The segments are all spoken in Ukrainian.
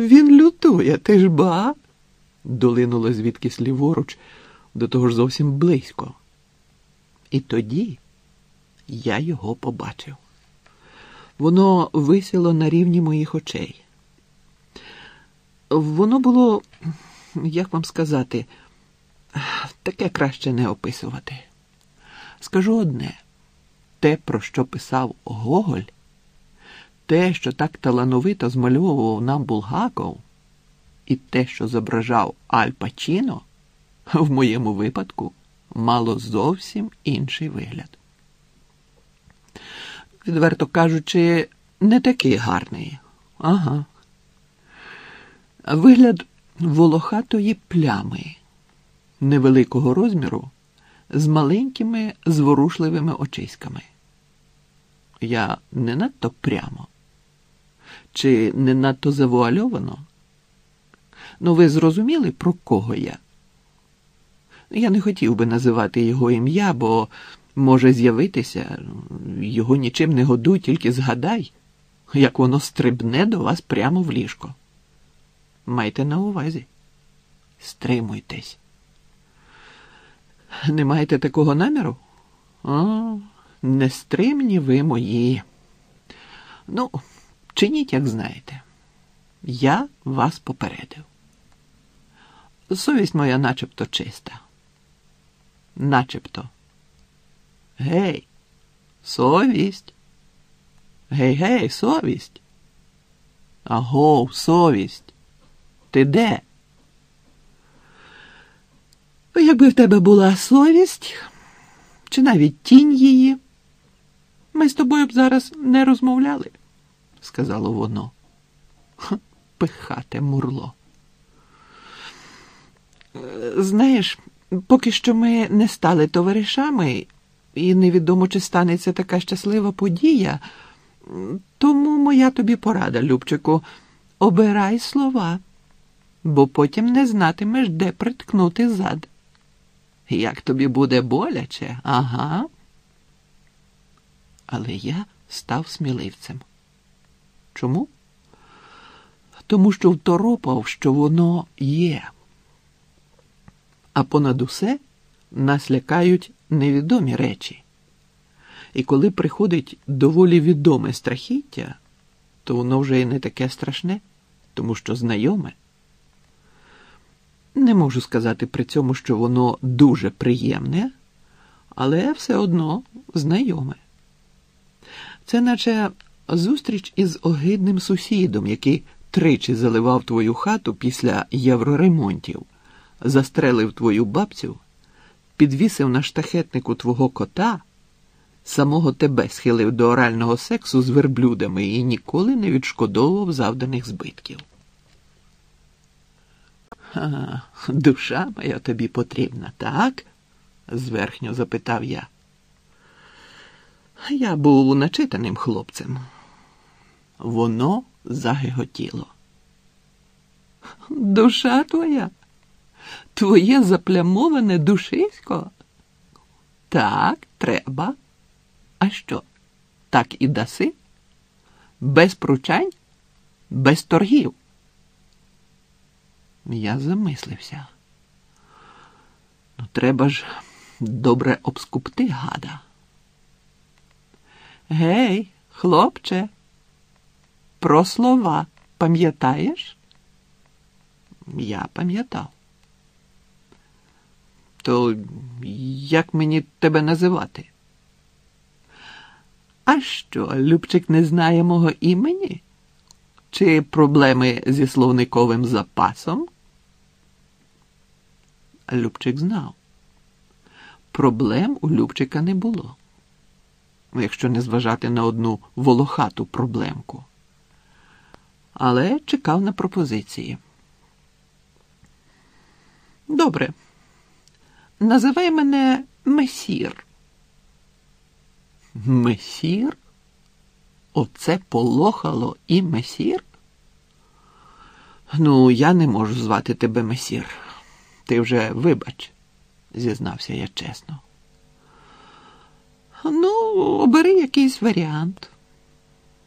Він лютує, ти ж ба? долинуло звідкись ліворуч, до того ж зовсім близько. І тоді я його побачив. Воно висіло на рівні моїх очей. Воно було, як вам сказати, таке краще не описувати. Скажу одне: те, про що писав Гоголь, те, що так талановито змальовував нам Булгаков, і те, що зображав Аль Пачіно, в моєму випадку мало зовсім інший вигляд. Відверто кажучи, не такий гарний. Ага. Вигляд волохатої плями невеликого розміру з маленькими зворушливими очиськами. Я не надто прямо чи не надто завуальовано? Ну, ви зрозуміли, про кого я? Я не хотів би називати його ім'я, бо може з'явитися, його нічим не годуй, тільки згадай, як воно стрибне до вас прямо в ліжко. Майте на увазі. Стримуйтесь. Не маєте такого наміру? О, нестримні ви мої. Ну, чиніть, як знаєте. Я вас попередив. Совість моя начебто чиста. Начебто. Гей, совість. Гей, гей, совість. Агов, совість. Ти де? Якби в тебе була совість, чи навіть тінь її, ми з тобою б зараз не розмовляли, сказало воно. Пихате мурло. Знаєш, поки що ми не стали товаришами, і невідомо, чи станеться така щаслива подія, тому моя тобі порада, Любчику, обирай слова, бо потім не знатимеш, де приткнути зад. Як тобі буде боляче, ага. Але я став сміливцем. Чому? Тому що второпав, що воно є. А понад усе нас лякають невідомі речі. І коли приходить доволі відоме страхіття, то воно вже і не таке страшне, тому що знайоме. Не можу сказати при цьому, що воно дуже приємне, але все одно знайоме. Це наче зустріч із огидним сусідом, який тричі заливав твою хату після євроремонтів, застрелив твою бабцю, підвісив на штахетнику твого кота, самого тебе схилив до орального сексу з верблюдами і ніколи не відшкодовував завданих збитків. А, душа моя тобі потрібна, так? зверхньо запитав я. Я був начитаним хлопцем. Воно загиготіло. Душа твоя, твоє заплямоване душисько? Так, треба. А що? Так і даси? Без пручань, без торгів. Я замислився. Ну, треба ж добре обскупти гада. Гей, хлопче, про слова пам'ятаєш? Я пам'ятав. То як мені тебе називати? А що, Любчик не знає мого імені? Чи проблеми зі словниковим запасом? Любчик знав. Проблем у Любчика не було, якщо не зважати на одну волохату проблемку. Але чекав на пропозиції. Добре. Називай мене Месір. Месір? Оце полохало і месір? Ну, я не можу звати тебе месір. Ти вже вибач, зізнався я чесно. Ну, обери якийсь варіант.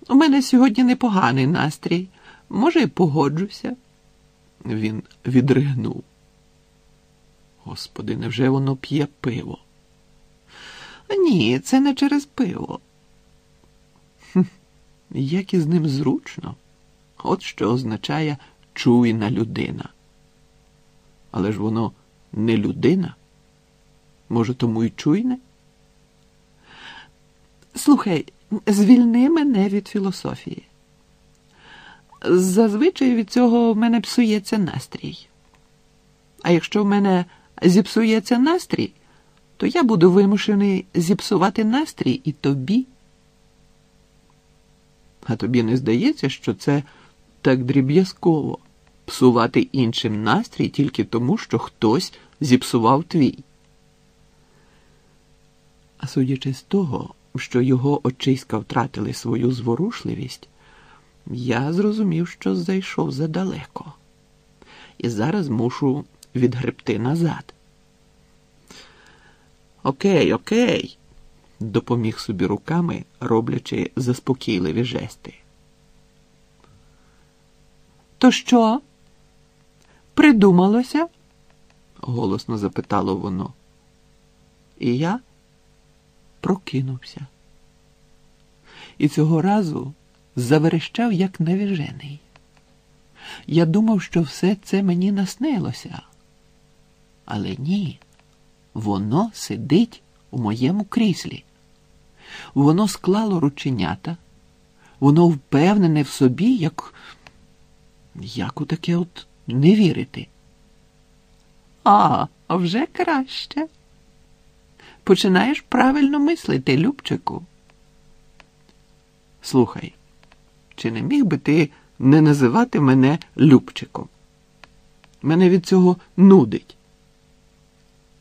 У мене сьогодні непоганий настрій, Може, і погоджуся. Він відригнув. Господи, невже воно п'є пиво? Ні, це не через пиво. Хм, як із ним зручно. От що означає чуйна людина. Але ж воно не людина. Може, тому й чуйне? Слухай, звільни мене від філософії. Зазвичай від цього в мене псується настрій. А якщо в мене зіпсується настрій, то я буду вимушений зіпсувати настрій і тобі. А тобі не здається, що це так дріб'язково псувати іншим настрій тільки тому, що хтось зіпсував твій. А судячи з того, що його очиська втратили свою зворушливість, я зрозумів, що зайшов задалеко, і зараз мушу відгребти назад. Окей, окей, допоміг собі руками, роблячи заспокійливі жести. То що? Придумалося? голосно запитало воно. І я прокинувся. І цього разу заверещав, як навіжений. Я думав, що все це мені наснилося. Але ні, воно сидить у моєму кріслі. Воно склало рученята, воно впевнене в собі, як як у таке от не вірити. А, вже краще. Починаєш правильно мислити, Любчику. Слухай, чи не міг би ти не називати мене Любчиком? Мене від цього нудить.